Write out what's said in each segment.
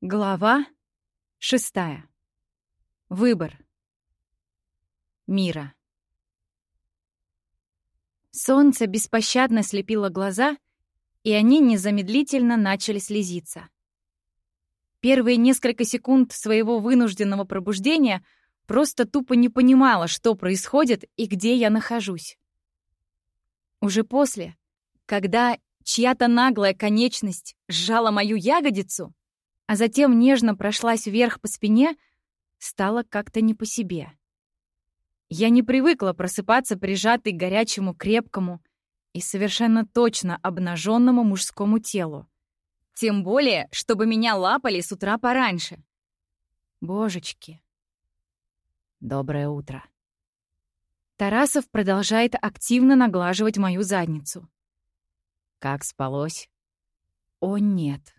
Глава шестая. Выбор. Мира. Солнце беспощадно слепило глаза, и они незамедлительно начали слезиться. Первые несколько секунд своего вынужденного пробуждения просто тупо не понимала, что происходит и где я нахожусь. Уже после, когда чья-то наглая конечность сжала мою ягодицу, а затем нежно прошлась вверх по спине, стало как-то не по себе. Я не привыкла просыпаться прижатой к горячему, крепкому и совершенно точно обнаженному мужскому телу. Тем более, чтобы меня лапали с утра пораньше. Божечки. Доброе утро. Тарасов продолжает активно наглаживать мою задницу. Как спалось? О, нет.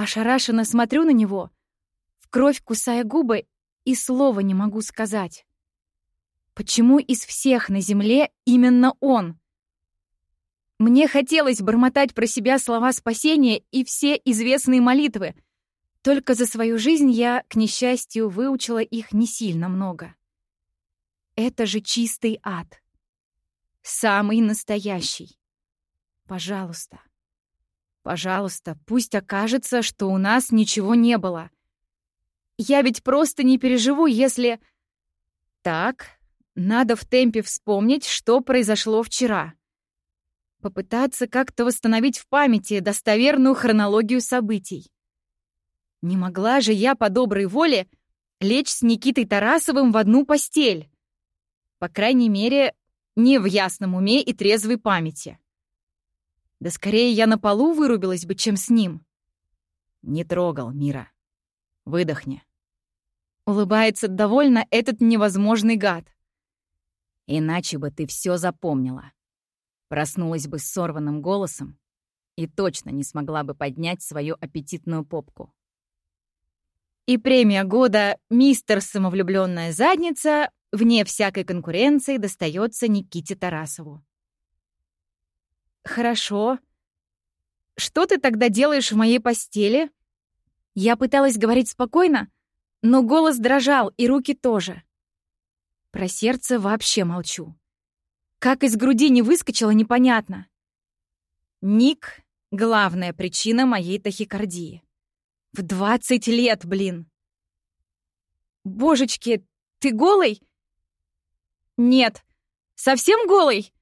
Ошарашенно смотрю на него, в кровь кусая губы, и слова не могу сказать. Почему из всех на земле именно он? Мне хотелось бормотать про себя слова спасения и все известные молитвы, только за свою жизнь я, к несчастью, выучила их не сильно много. Это же чистый ад. Самый настоящий. Пожалуйста. Пожалуйста, пусть окажется, что у нас ничего не было. Я ведь просто не переживу, если... Так, надо в темпе вспомнить, что произошло вчера. Попытаться как-то восстановить в памяти достоверную хронологию событий. Не могла же я по доброй воле лечь с Никитой Тарасовым в одну постель. По крайней мере, не в ясном уме и трезвой памяти. Да скорее я на полу вырубилась бы, чем с ним. Не трогал, Мира. Выдохни. Улыбается довольно этот невозможный гад. Иначе бы ты все запомнила. Проснулась бы с сорванным голосом и точно не смогла бы поднять свою аппетитную попку. И премия года «Мистер Самовлюбленная задница» вне всякой конкуренции достается Никите Тарасову. «Хорошо. Что ты тогда делаешь в моей постели?» Я пыталась говорить спокойно, но голос дрожал, и руки тоже. Про сердце вообще молчу. Как из груди не выскочило, непонятно. Ник — главная причина моей тахикардии. В двадцать лет, блин! Божечки, ты голый? Нет. Совсем голый?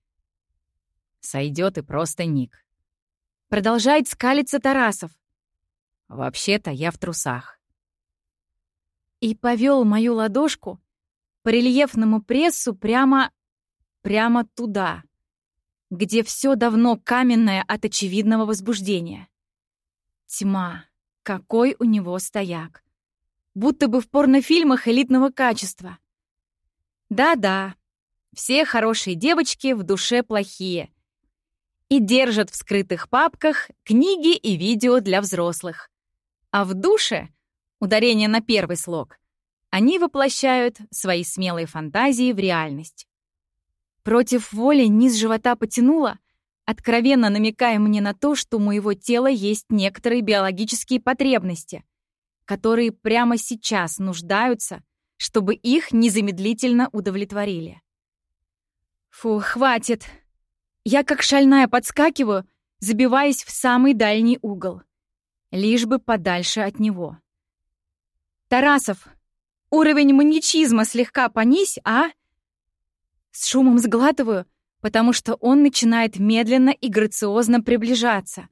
Сойдет и просто Ник. Продолжает скалиться Тарасов. Вообще-то я в трусах. И повел мою ладошку по рельефному прессу прямо... прямо туда, где все давно каменное от очевидного возбуждения. Тьма. Какой у него стояк. Будто бы в порнофильмах элитного качества. Да-да, все хорошие девочки в душе плохие — и держат в скрытых папках книги и видео для взрослых. А в душе, ударение на первый слог, они воплощают свои смелые фантазии в реальность. Против воли низ живота потянуло, откровенно намекая мне на то, что у моего тела есть некоторые биологические потребности, которые прямо сейчас нуждаются, чтобы их незамедлительно удовлетворили. Фу, хватит. Я как шальная подскакиваю, забиваясь в самый дальний угол. Лишь бы подальше от него. «Тарасов, уровень маньячизма слегка понись, а?» С шумом сглатываю, потому что он начинает медленно и грациозно приближаться,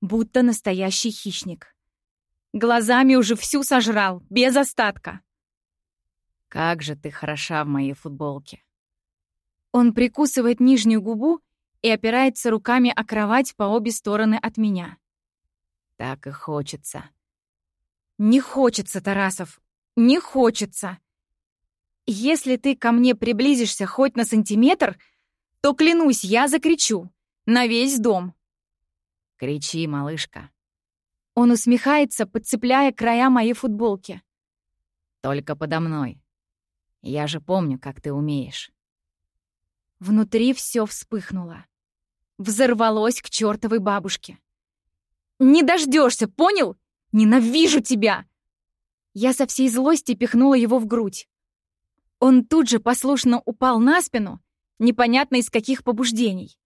будто настоящий хищник. Глазами уже всю сожрал, без остатка. «Как же ты хороша в моей футболке!» Он прикусывает нижнюю губу и опирается руками о кровать по обе стороны от меня. Так и хочется. Не хочется, Тарасов, не хочется. Если ты ко мне приблизишься хоть на сантиметр, то, клянусь, я закричу. На весь дом. Кричи, малышка. Он усмехается, подцепляя края моей футболки. Только подо мной. Я же помню, как ты умеешь. Внутри все вспыхнуло взорвалось к чертовой бабушке. «Не дождешься, понял? Ненавижу тебя!» Я со всей злости пихнула его в грудь. Он тут же послушно упал на спину, непонятно из каких побуждений.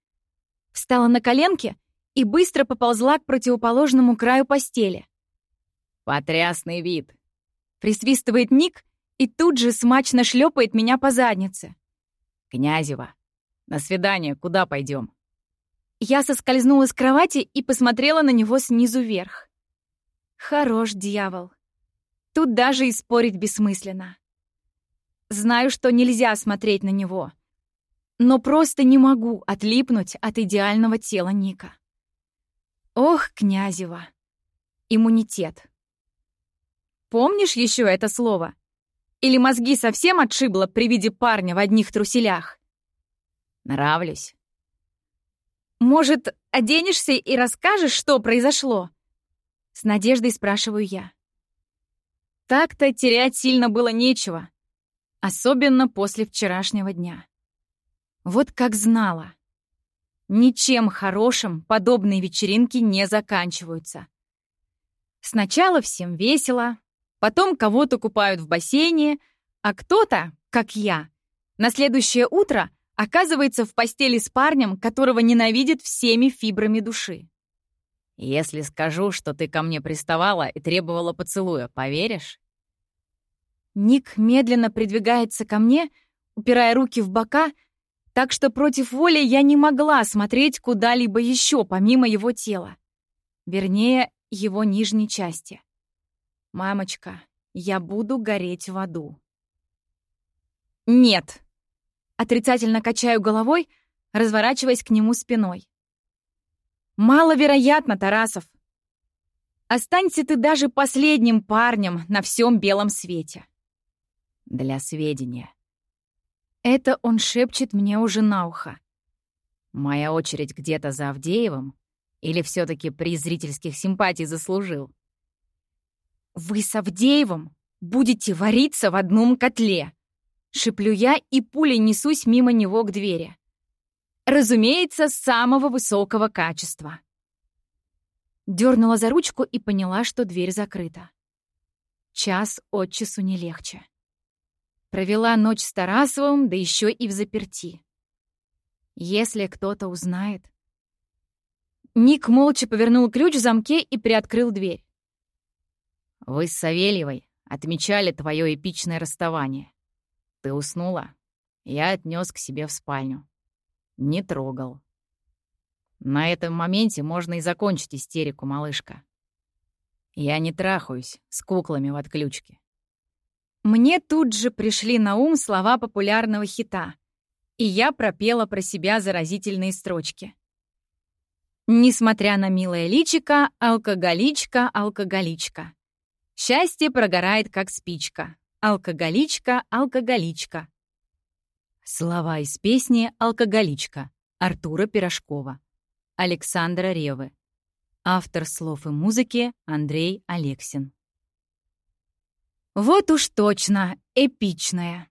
Встала на коленки и быстро поползла к противоположному краю постели. «Потрясный вид!» Присвистывает Ник и тут же смачно шлепает меня по заднице. «Князева, на свидание куда пойдем?» Я соскользнула с кровати и посмотрела на него снизу вверх. Хорош дьявол. Тут даже и спорить бессмысленно. Знаю, что нельзя смотреть на него, но просто не могу отлипнуть от идеального тела Ника. Ох, Князева. Иммунитет. Помнишь еще это слово? Или мозги совсем отшибло при виде парня в одних труселях? Нравлюсь. Может, оденешься и расскажешь, что произошло? С надеждой спрашиваю я. Так-то терять сильно было нечего, особенно после вчерашнего дня. Вот как знала. Ничем хорошим подобные вечеринки не заканчиваются. Сначала всем весело, потом кого-то купают в бассейне, а кто-то, как я, на следующее утро оказывается в постели с парнем, которого ненавидит всеми фибрами души. Если скажу, что ты ко мне приставала и требовала поцелуя, поверишь? Ник медленно придвигается ко мне, упирая руки в бока, так что против воли я не могла смотреть куда-либо еще, помимо его тела. Вернее, его нижней части. «Мамочка, я буду гореть в аду». «Нет!» Отрицательно качаю головой, разворачиваясь к нему спиной. «Маловероятно, Тарасов. Останься ты даже последним парнем на всем белом свете». Для сведения. Это он шепчет мне уже на ухо. Моя очередь где-то за Авдеевым? Или все таки при зрительских симпатий заслужил? «Вы с Авдеевым будете вариться в одном котле!» Шиплю я и пулей несусь мимо него к двери. Разумеется, самого высокого качества. Дернула за ручку и поняла, что дверь закрыта. Час от часу не легче. Провела ночь с Тарасовым, да еще и в заперти. Если кто-то узнает... Ник молча повернул ключ в замке и приоткрыл дверь. «Вы с Савельевой отмечали твое эпичное расставание. Ты уснула? Я отнес к себе в спальню. Не трогал. На этом моменте можно и закончить истерику, малышка. Я не трахаюсь с куклами в отключке. Мне тут же пришли на ум слова популярного хита, и я пропела про себя заразительные строчки. Несмотря на милое личико, алкоголичка, алкоголичка. Счастье прогорает, как спичка. Алкоголичка, алкоголичка. Слова из песни «Алкоголичка» Артура Пирожкова. Александра Ревы. Автор слов и музыки Андрей Алексин. Вот уж точно, эпичная.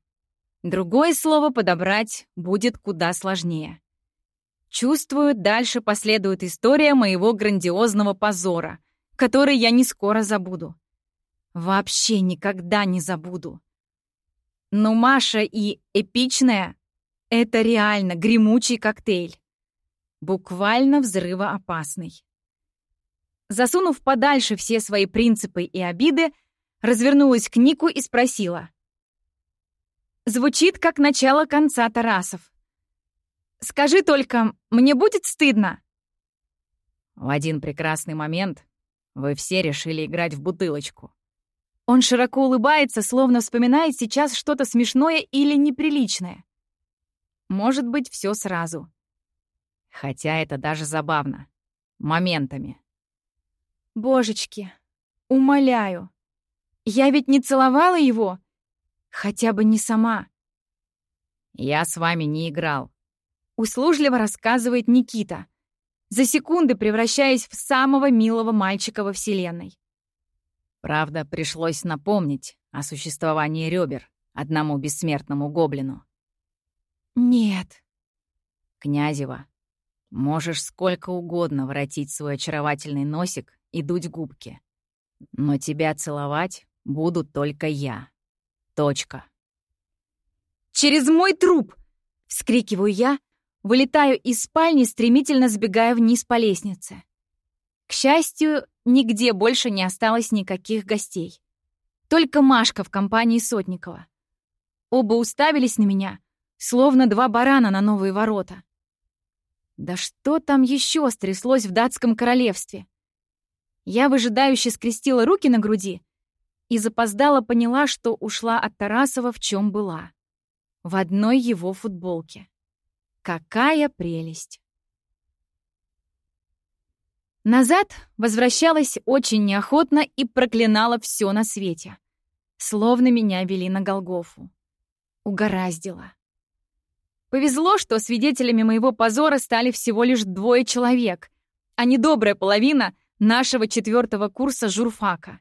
Другое слово подобрать будет куда сложнее. Чувствую, дальше последует история моего грандиозного позора, который я не скоро забуду. Вообще никогда не забуду. Но Маша и эпичная — это реально гремучий коктейль. Буквально взрывоопасный. Засунув подальше все свои принципы и обиды, развернулась к Нику и спросила. Звучит как начало конца Тарасов. «Скажи только, мне будет стыдно?» В один прекрасный момент вы все решили играть в бутылочку. Он широко улыбается, словно вспоминает сейчас что-то смешное или неприличное. Может быть, все сразу. Хотя это даже забавно. Моментами. Божечки, умоляю. Я ведь не целовала его. Хотя бы не сама. Я с вами не играл. Услужливо рассказывает Никита, за секунды превращаясь в самого милого мальчика во Вселенной. Правда, пришлось напомнить о существовании ребер одному бессмертному гоблину. «Нет». «Князева, можешь сколько угодно воротить свой очаровательный носик и дуть губки. Но тебя целовать буду только я. Точка. «Через мой труп!» — вскрикиваю я, вылетаю из спальни, стремительно сбегая вниз по лестнице. К счастью, нигде больше не осталось никаких гостей. Только Машка в компании Сотникова. Оба уставились на меня, словно два барана на новые ворота. Да что там еще стряслось в датском королевстве? Я выжидающе скрестила руки на груди и запоздала поняла, что ушла от Тарасова в чем была. В одной его футболке. Какая прелесть! Назад возвращалась очень неохотно и проклинала все на свете. Словно меня вели на Голгофу. Угораздило. Повезло, что свидетелями моего позора стали всего лишь двое человек, а не добрая половина нашего четвертого курса журфака.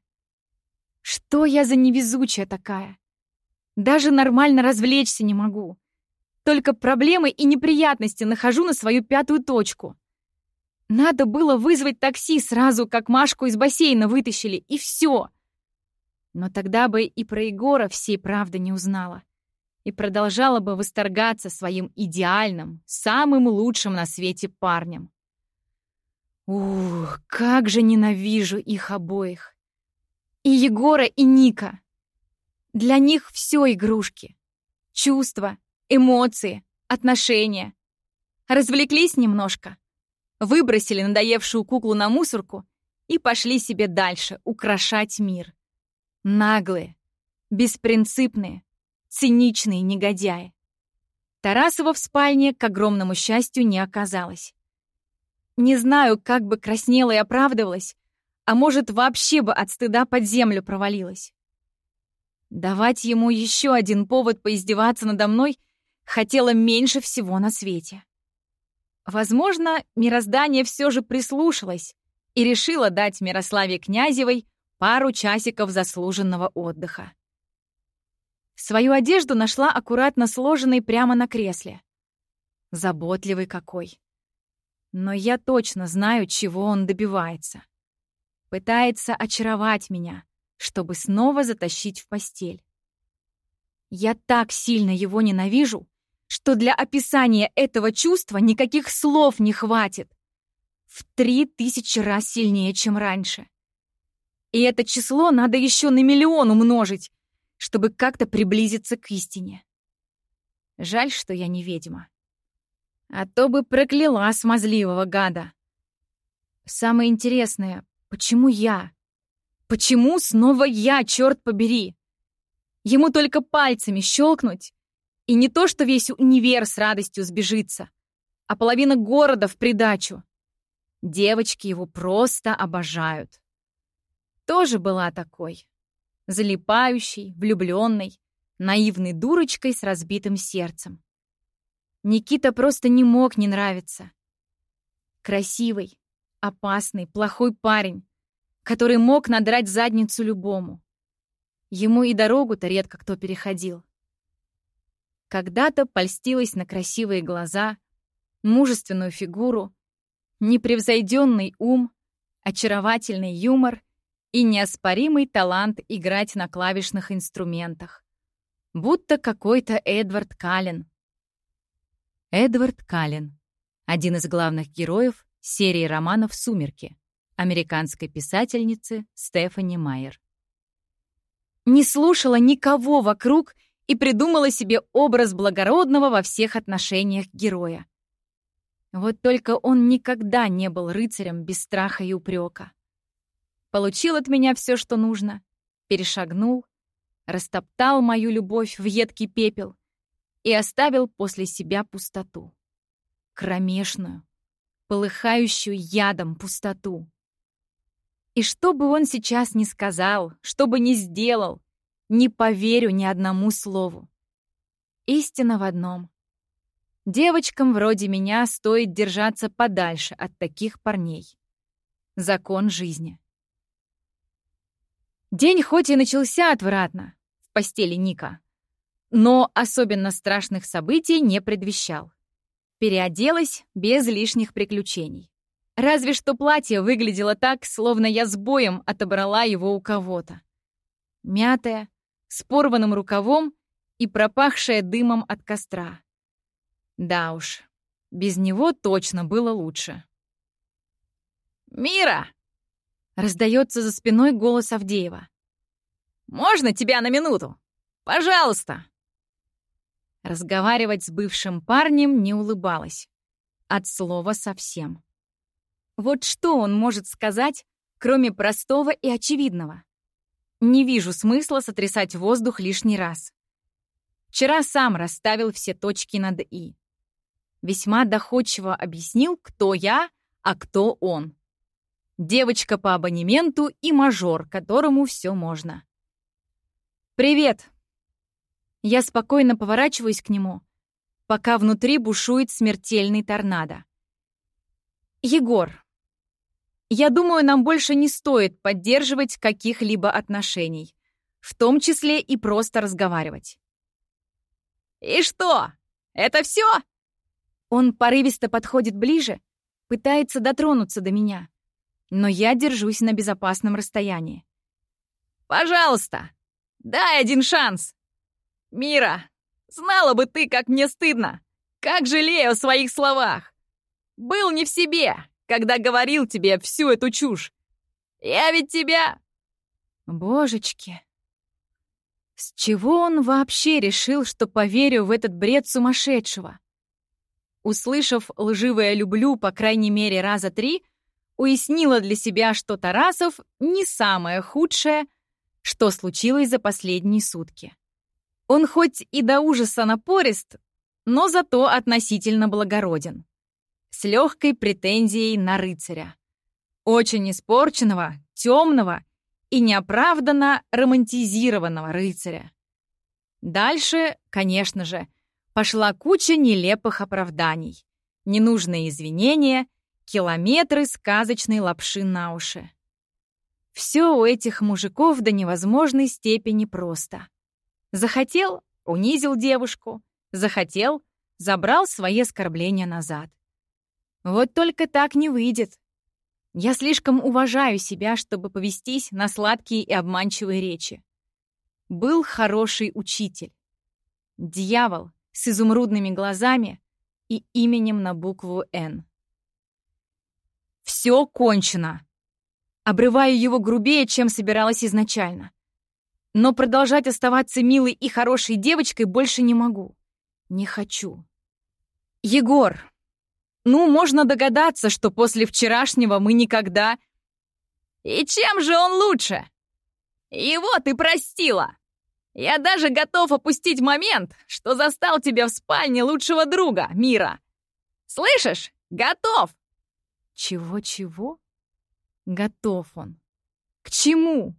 Что я за невезучая такая? Даже нормально развлечься не могу. Только проблемы и неприятности нахожу на свою пятую точку. Надо было вызвать такси сразу, как Машку из бассейна вытащили, и все. Но тогда бы и про Егора всей правды не узнала и продолжала бы восторгаться своим идеальным, самым лучшим на свете парнем. Ух, как же ненавижу их обоих. И Егора, и Ника. Для них все игрушки. Чувства, эмоции, отношения. Развлеклись немножко. Выбросили надоевшую куклу на мусорку и пошли себе дальше украшать мир. Наглые, беспринципные, Циничные негодяи. Тарасова в спальне, к огромному счастью, не оказалось. Не знаю, как бы краснела и оправдывалась, а может, вообще бы от стыда под землю провалилась. Давать ему еще один повод поиздеваться надо мной хотела меньше всего на свете. Возможно, мироздание все же прислушалось и решило дать Мирославе Князевой пару часиков заслуженного отдыха. Свою одежду нашла аккуратно сложенной прямо на кресле. Заботливый какой. Но я точно знаю, чего он добивается. Пытается очаровать меня, чтобы снова затащить в постель. Я так сильно его ненавижу, что для описания этого чувства никаких слов не хватит. В три тысячи раз сильнее, чем раньше. И это число надо еще на миллион умножить, чтобы как-то приблизиться к истине. Жаль, что я не ведьма. А то бы прокляла смазливого гада. Самое интересное, почему я? Почему снова я, черт побери? Ему только пальцами щелкнуть, и не то, что весь универ с радостью сбежится, а половина города в придачу. Девочки его просто обожают. Тоже была такой залипающей, влюбленной, наивной дурочкой с разбитым сердцем. Никита просто не мог не нравиться. Красивый, опасный, плохой парень, который мог надрать задницу любому. Ему и дорогу-то редко кто переходил. Когда-то польстилась на красивые глаза, мужественную фигуру, непревзойденный ум, очаровательный юмор и неоспоримый талант играть на клавишных инструментах. Будто какой-то Эдвард Каллен. Эдвард Каллен. Один из главных героев серии романов «Сумерки» американской писательницы Стефани Майер. Не слушала никого вокруг и придумала себе образ благородного во всех отношениях героя. Вот только он никогда не был рыцарем без страха и упрека получил от меня все, что нужно, перешагнул, растоптал мою любовь в едкий пепел и оставил после себя пустоту. Кромешную, полыхающую ядом пустоту. И что бы он сейчас ни сказал, что бы ни сделал, не поверю ни одному слову. Истина в одном. Девочкам вроде меня стоит держаться подальше от таких парней. Закон жизни. День хоть и начался отвратно в постели Ника, но особенно страшных событий не предвещал. Переоделась без лишних приключений. Разве что платье выглядело так, словно я с боем отобрала его у кого-то. Мятое, с порванным рукавом и пропахшее дымом от костра. Да уж, без него точно было лучше. «Мира!» — раздается за спиной голос Авдеева. «Можно тебя на минуту? Пожалуйста!» Разговаривать с бывшим парнем не улыбалась. От слова совсем. Вот что он может сказать, кроме простого и очевидного? Не вижу смысла сотрясать воздух лишний раз. Вчера сам расставил все точки над «и». Весьма доходчиво объяснил, кто я, а кто он. Девочка по абонементу и мажор, которому все можно. «Привет!» Я спокойно поворачиваюсь к нему, пока внутри бушует смертельный торнадо. «Егор, я думаю, нам больше не стоит поддерживать каких-либо отношений, в том числе и просто разговаривать. «И что? Это все?» Он порывисто подходит ближе, пытается дотронуться до меня, но я держусь на безопасном расстоянии. «Пожалуйста, дай один шанс! Мира, знала бы ты, как мне стыдно! Как жалею о своих словах! Был не в себе, когда говорил тебе всю эту чушь. Я ведь тебя...» Божечки! С чего он вообще решил, что поверю в этот бред сумасшедшего? Услышав лживое «люблю» по крайней мере раза три, уяснила для себя, что Тарасов не самое худшее, что случилось за последние сутки. Он хоть и до ужаса напорист, но зато относительно благороден с легкой претензией на рыцаря. Очень испорченного, темного и неоправданно романтизированного рыцаря. Дальше, конечно же, пошла куча нелепых оправданий, ненужные извинения, километры сказочной лапши на уши. Все у этих мужиков до невозможной степени просто. Захотел — унизил девушку, захотел — забрал свои оскорбления назад. Вот только так не выйдет. Я слишком уважаю себя, чтобы повестись на сладкие и обманчивые речи. Был хороший учитель. Дьявол с изумрудными глазами и именем на букву «Н». Все кончено. Обрываю его грубее, чем собиралась изначально. Но продолжать оставаться милой и хорошей девочкой больше не могу. Не хочу. Егор, ну, можно догадаться, что после вчерашнего мы никогда... И чем же он лучше? Его ты простила. Я даже готов опустить момент, что застал тебя в спальне лучшего друга, Мира. Слышишь? Готов. Чего-чего? Готов он. К чему?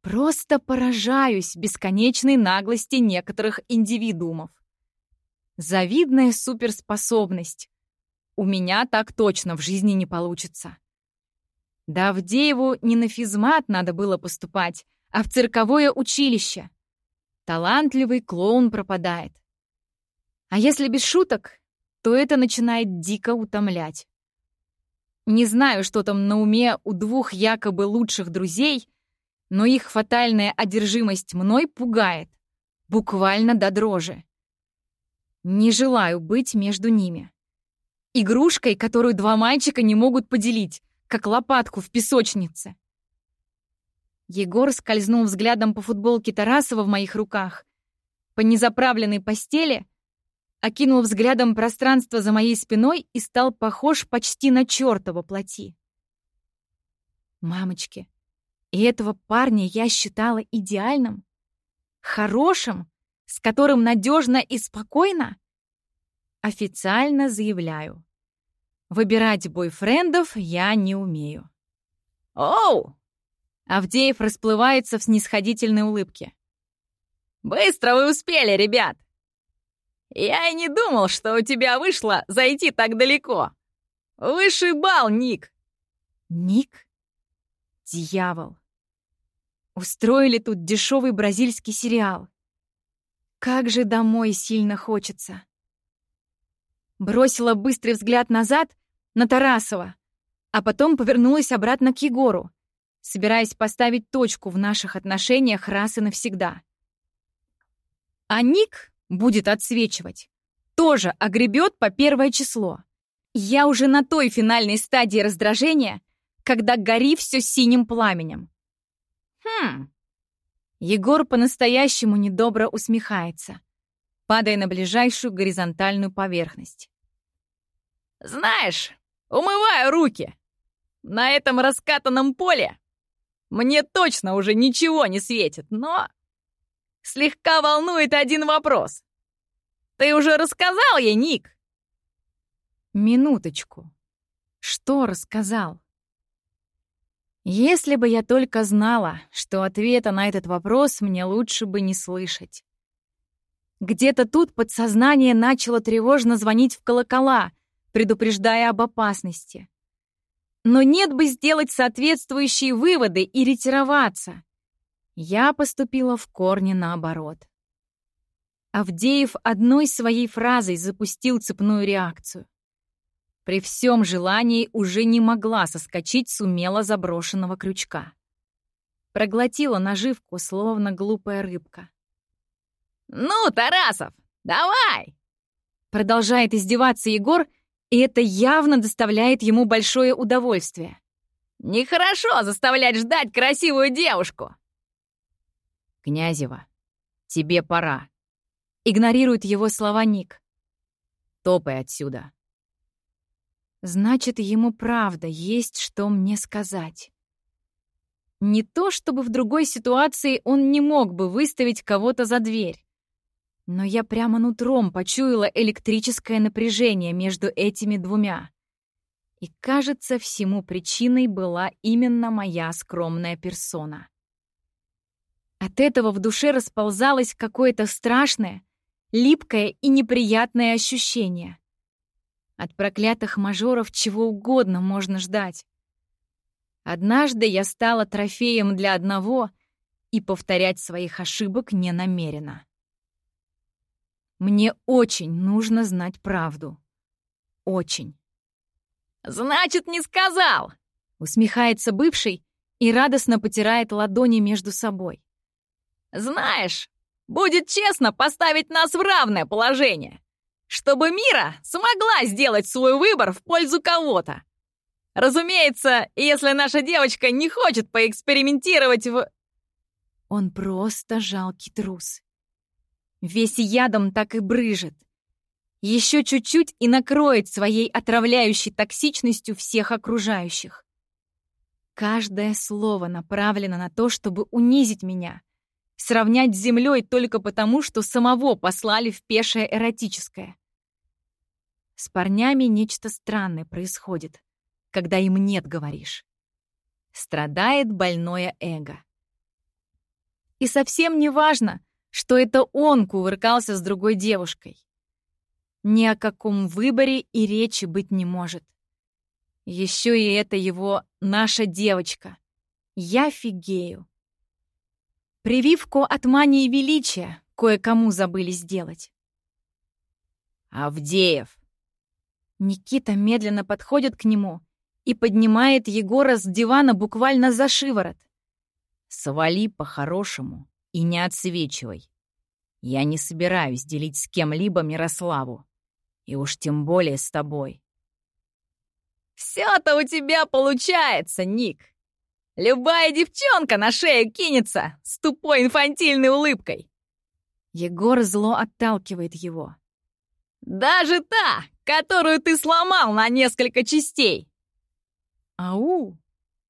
Просто поражаюсь бесконечной наглости некоторых индивидуумов. Завидная суперспособность у меня так точно в жизни не получится. Да Авдееву не на физмат надо было поступать, а в цирковое училище. Талантливый клоун пропадает. А если без шуток, то это начинает дико утомлять. Не знаю, что там на уме у двух якобы лучших друзей, но их фатальная одержимость мной пугает. Буквально до дрожи. Не желаю быть между ними. Игрушкой, которую два мальчика не могут поделить, как лопатку в песочнице. Егор скользнул взглядом по футболке Тарасова в моих руках, по незаправленной постели, окинул взглядом пространство за моей спиной и стал похож почти на чертова плоти. Мамочки, и этого парня я считала идеальным, хорошим, с которым надежно и спокойно? Официально заявляю. Выбирать бойфрендов я не умею. «Оу!» Авдеев расплывается в снисходительной улыбке. «Быстро вы успели, ребят! Я и не думал, что у тебя вышло зайти так далеко. Высший бал, Ник!» «Ник? Дьявол! Устроили тут дешевый бразильский сериал. Как же домой сильно хочется!» Бросила быстрый взгляд назад на Тарасова, а потом повернулась обратно к Егору, собираясь поставить точку в наших отношениях раз и навсегда. А Ник будет отсвечивать. Тоже огребет по первое число. Я уже на той финальной стадии раздражения, когда гори все синим пламенем. Хм. Егор по-настоящему недобро усмехается, падая на ближайшую горизонтальную поверхность. Знаешь, умываю руки. На этом раскатанном поле мне точно уже ничего не светит, но слегка волнует один вопрос. Ты уже рассказал ей, Ник? Минуточку. Что рассказал? Если бы я только знала, что ответа на этот вопрос мне лучше бы не слышать. Где-то тут подсознание начало тревожно звонить в колокола, предупреждая об опасности. Но нет бы сделать соответствующие выводы и ретироваться. Я поступила в корне наоборот. Авдеев одной своей фразой запустил цепную реакцию. При всем желании уже не могла соскочить с умело заброшенного крючка. Проглотила наживку, словно глупая рыбка. «Ну, Тарасов, давай!» Продолжает издеваться Егор, и это явно доставляет ему большое удовольствие. «Нехорошо заставлять ждать красивую девушку!» «Князева, тебе пора!» Игнорирует его слова Ник. «Топай отсюда!» Значит, ему правда есть что мне сказать. Не то, чтобы в другой ситуации он не мог бы выставить кого-то за дверь. Но я прямо нутром почуяла электрическое напряжение между этими двумя. И, кажется, всему причиной была именно моя скромная персона. От этого в душе расползалось какое-то страшное, липкое и неприятное ощущение. От проклятых мажоров чего угодно можно ждать. Однажды я стала трофеем для одного и повторять своих ошибок не намерена. Мне очень нужно знать правду. Очень. «Значит, не сказал!» Усмехается бывший и радостно потирает ладони между собой. «Знаешь, будет честно поставить нас в равное положение, чтобы Мира смогла сделать свой выбор в пользу кого-то. Разумеется, если наша девочка не хочет поэкспериментировать в...» Он просто жалкий трус. Весь ядом так и брыжет. Еще чуть-чуть и накроет своей отравляющей токсичностью всех окружающих. Каждое слово направлено на то, чтобы унизить меня, сравнять с землей только потому, что самого послали в пешее эротическое. С парнями нечто странное происходит, когда им «нет» говоришь. Страдает больное эго. И совсем не важно, что это он кувыркался с другой девушкой. Ни о каком выборе и речи быть не может. Еще и это его «наша девочка». Я фигею. Прививку от мании величия кое-кому забыли сделать. «Авдеев!» Никита медленно подходит к нему и поднимает Егора с дивана буквально за шиворот. «Свали по-хорошему и не отсвечивай. Я не собираюсь делить с кем-либо Мирославу. И уж тем более с тобой. «Все-то у тебя получается, Ник. Любая девчонка на шею кинется с тупой инфантильной улыбкой». Егор зло отталкивает его. «Даже та, которую ты сломал на несколько частей!» «Ау!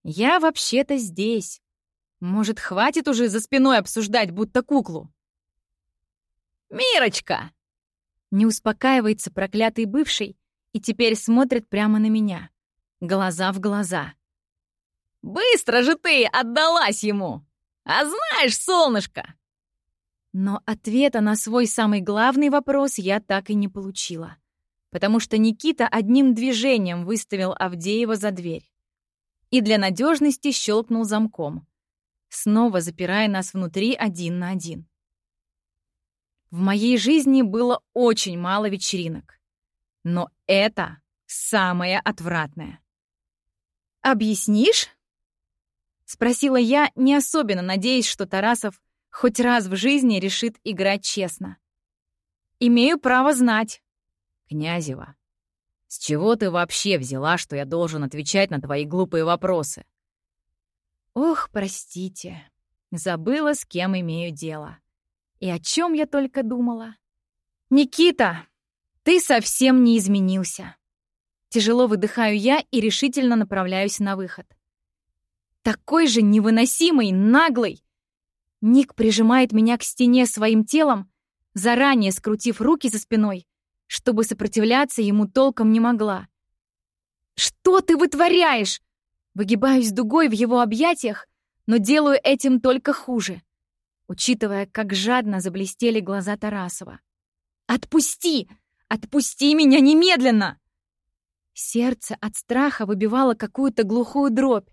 Я вообще-то здесь. Может, хватит уже за спиной обсуждать, будто куклу?» «Мирочка!» Не успокаивается проклятый бывший и теперь смотрит прямо на меня. Глаза в глаза. «Быстро же ты отдалась ему! А знаешь, солнышко!» Но ответа на свой самый главный вопрос я так и не получила, потому что Никита одним движением выставил Авдеева за дверь и для надежности щелкнул замком снова запирая нас внутри один на один. В моей жизни было очень мало вечеринок. Но это самое отвратное. объяснишь?» Спросила я, не особенно надеясь, что Тарасов хоть раз в жизни решит играть честно. «Имею право знать». «Князева, с чего ты вообще взяла, что я должен отвечать на твои глупые вопросы?» «Ох, простите, забыла, с кем имею дело. И о чем я только думала. Никита, ты совсем не изменился». Тяжело выдыхаю я и решительно направляюсь на выход. Такой же невыносимый, наглый. Ник прижимает меня к стене своим телом, заранее скрутив руки за спиной, чтобы сопротивляться ему толком не могла. «Что ты вытворяешь?» Выгибаюсь дугой в его объятиях, но делаю этим только хуже, учитывая, как жадно заблестели глаза Тарасова. «Отпусти! Отпусти меня немедленно!» Сердце от страха выбивало какую-то глухую дробь,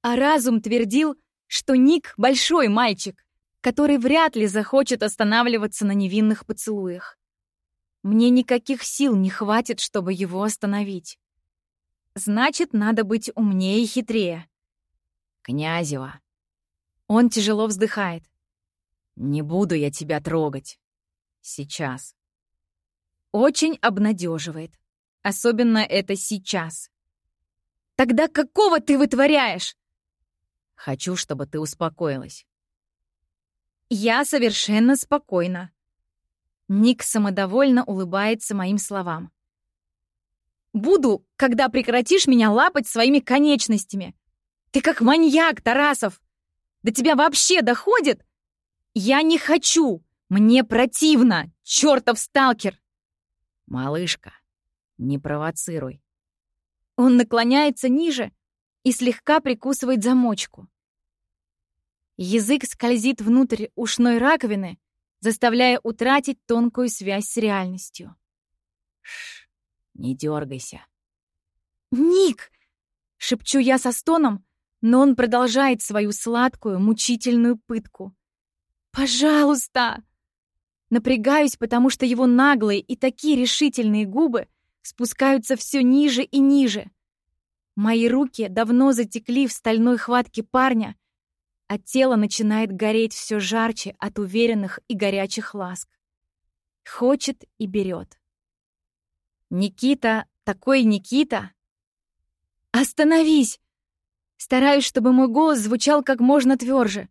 а разум твердил, что Ник — большой мальчик, который вряд ли захочет останавливаться на невинных поцелуях. Мне никаких сил не хватит, чтобы его остановить. Значит, надо быть умнее и хитрее. Князева. Он тяжело вздыхает. Не буду я тебя трогать. Сейчас. Очень обнадеживает. Особенно это сейчас. Тогда какого ты вытворяешь? Хочу, чтобы ты успокоилась. Я совершенно спокойна. Ник самодовольно улыбается моим словам. Буду, когда прекратишь меня лапать своими конечностями. Ты как маньяк, Тарасов. До тебя вообще доходит? Я не хочу. Мне противно, чертов сталкер. Малышка, не провоцируй. Он наклоняется ниже и слегка прикусывает замочку. Язык скользит внутрь ушной раковины, заставляя утратить тонкую связь с реальностью. Шш, не дергайся. «Ник!» — шепчу я со стоном, но он продолжает свою сладкую, мучительную пытку. «Пожалуйста!» Напрягаюсь, потому что его наглые и такие решительные губы спускаются все ниже и ниже. Мои руки давно затекли в стальной хватке парня, а тело начинает гореть все жарче от уверенных и горячих ласк. Хочет и берет. Никита, такой Никита. Остановись! Стараюсь, чтобы мой голос звучал как можно тверже.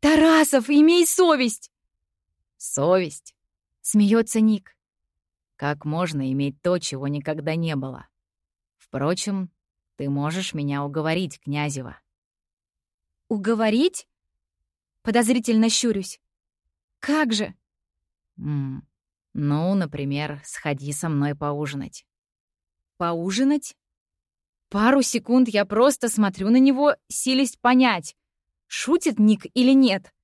Тарасов, имей совесть! Совесть? Смеется Ник. Как можно иметь то, чего никогда не было? Впрочем, ты можешь меня уговорить, Князева. Уговорить? Подозрительно щурюсь. Как же? М -м, ну, например, сходи со мной поужинать. Поужинать? Пару секунд я просто смотрю на него, силясь понять, шутит Ник или нет.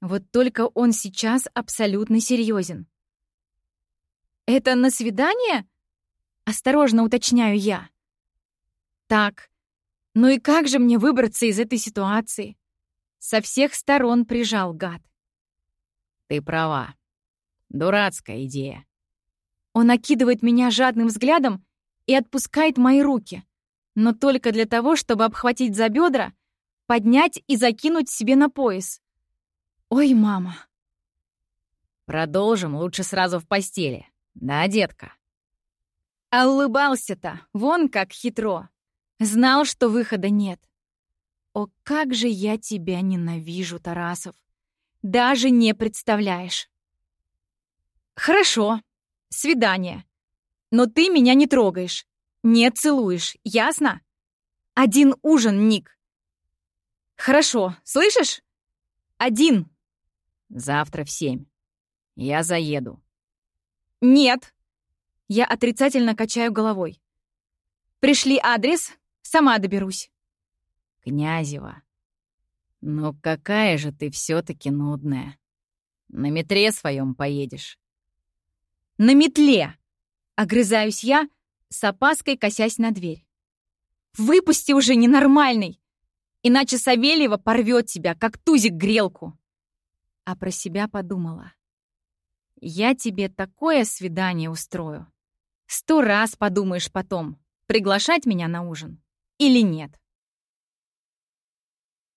Вот только он сейчас абсолютно серьезен. «Это на свидание?» Осторожно уточняю я. «Так, ну и как же мне выбраться из этой ситуации?» Со всех сторон прижал гад. «Ты права. Дурацкая идея». Он окидывает меня жадным взглядом и отпускает мои руки, но только для того, чтобы обхватить за бедра, поднять и закинуть себе на пояс. «Ой, мама!» «Продолжим лучше сразу в постели. Да, детка?» А улыбался-то, вон как хитро. Знал, что выхода нет. О, как же я тебя ненавижу, Тарасов. Даже не представляешь. Хорошо, свидание. Но ты меня не трогаешь, не целуешь, ясно? Один ужин, Ник. Хорошо, слышишь? Один. Завтра в семь. Я заеду. Нет. Я отрицательно качаю головой. Пришли адрес, сама доберусь. Князева. Ну какая же ты все таки нудная. На метре своем поедешь. На метле! Огрызаюсь я, с опаской косясь на дверь. Выпусти уже, ненормальный! Иначе Савельева порвет тебя, как тузик грелку а про себя подумала. «Я тебе такое свидание устрою. Сто раз подумаешь потом, приглашать меня на ужин или нет?